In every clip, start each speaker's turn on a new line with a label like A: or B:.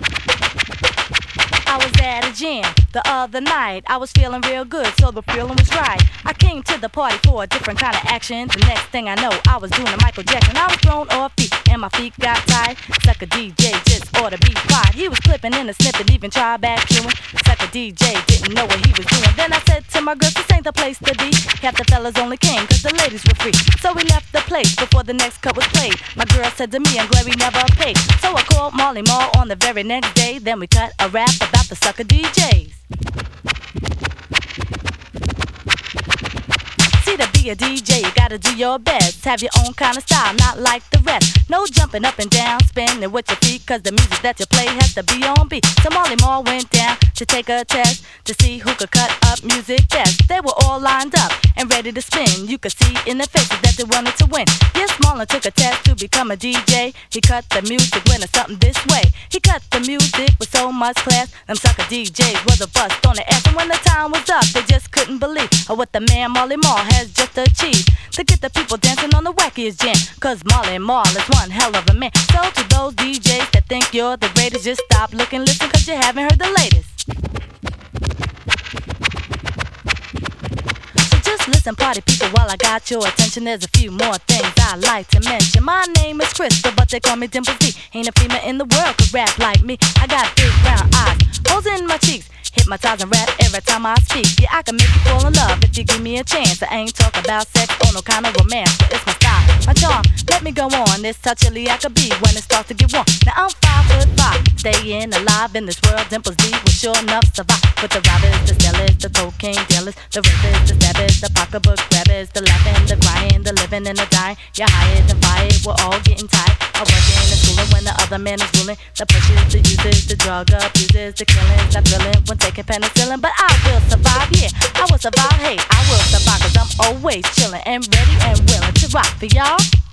A: I was at gym the other night. I was feeling real good, so the feeling was right. I came to the party for a different kind of action. The next thing I know, I was doing a Michael Jackson. I was thrown off feet, and my feet got tied. Sucker DJ just ought to be quiet. He was clipping in a snippet, even try back chewing. Sucker DJ didn't know what he was doing. Then I said to my girl, this ain't the place to be. Half the fellas only came cause the ladies were free. So we left the place before the next cut was played. My girl said to me, I'm glad we never paid. So I called Marley Marl on the very next day. Then we cut a rap about the sucker DJs. See a DJ, you gotta do your best. Have your own kind of style, not like the rest. No jumping up and down, spinning with your feet, cause the music that you play has to be on beat. So Marley Marl went down to take a test to see who could cut up music best. They were all lined up and ready to spin. You could see in their faces that they wanted to win. Yes, Marlon took a test to become a DJ. He cut the music when it's something this way. He cut the music with so much class. Them sucker DJs was a bust on the ass. And when the time was up, they just couldn't believe what the man Marley Marl has just To get the people dancing on the wackiest jam. Cause Marley Marl is one hell of a man. So to those DJs that think you're the greatest, just stop, looking, listen, cause you haven't heard the latest. So just listen, party people, while I got your attention. There's a few more things I like to mention. My name is Crystal, but they call me Dimple D. Ain't a female in the world could rap like me. I got big brown eyes, holes in my cheeks. Hypnotize and rap every time I speak. Yeah, I can make you fall in love if you give me a chance. I ain't talking about sex or no kind of romance, but it's my style, my charm. Let me go on. This touchily I could be when it starts to get warm. Now I'm five foot five, staying alive in this world. Dimples D will sure enough survive. With the robbers, the sellers, the cocaine dealers, the rapers, the stabbers, the pocketbook grabbers, the laughing, the crying, the living and the dying. You're hired and fired, we're all getting tired. Other man is ruling. The pushes, the uses, the drug abusers, the killings, the thrilling when taking penicillin. But I will survive, yeah, I will survive, hey, I will survive, cause I'm always chilling and ready and willing to rock for y'all.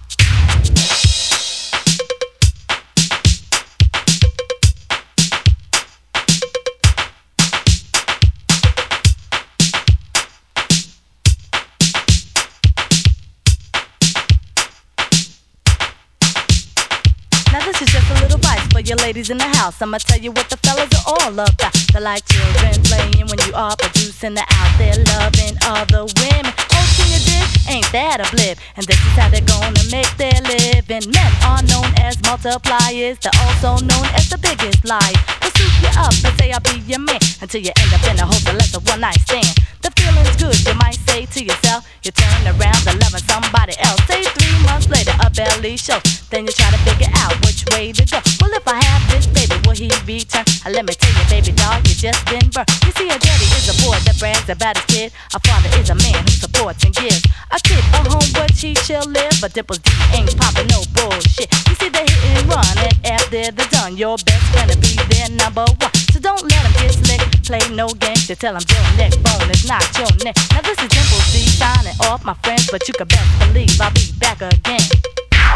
A: Your ladies in the house. I'ma tell you what the fellas are all about. They're like children playing when you are producing. They're out there loving other women. Oh, you dig? Ain't that a blip? And this is how they're gonna make their living. Men are known as multipliers. They're also known as the biggest liars. They'll sweep you up and say I'll be your man until you end up in a hotel less a one night stand. The feeling's good, you might say to yourself. You turn around to loving somebody else. Say three months later, a belly show. Then you try to figure out which way to go. Well, if I have this baby, will he return? Uh, let me tell you, baby dog, you just been burned. You see, a daddy is a boy that brags about his kid. A father is a man who supports and gives. A kid, a home where she shall live. But Dimples D ain't popping no bullshit. You see, they hit and run, and after they're done, your best friend will be their number one. So don't let them get slick, play no games. You tell them your neck bone is not your neck. Now this is Dimples D signing off, my friends, but you can best believe I'll be back again.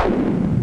A: Thank you.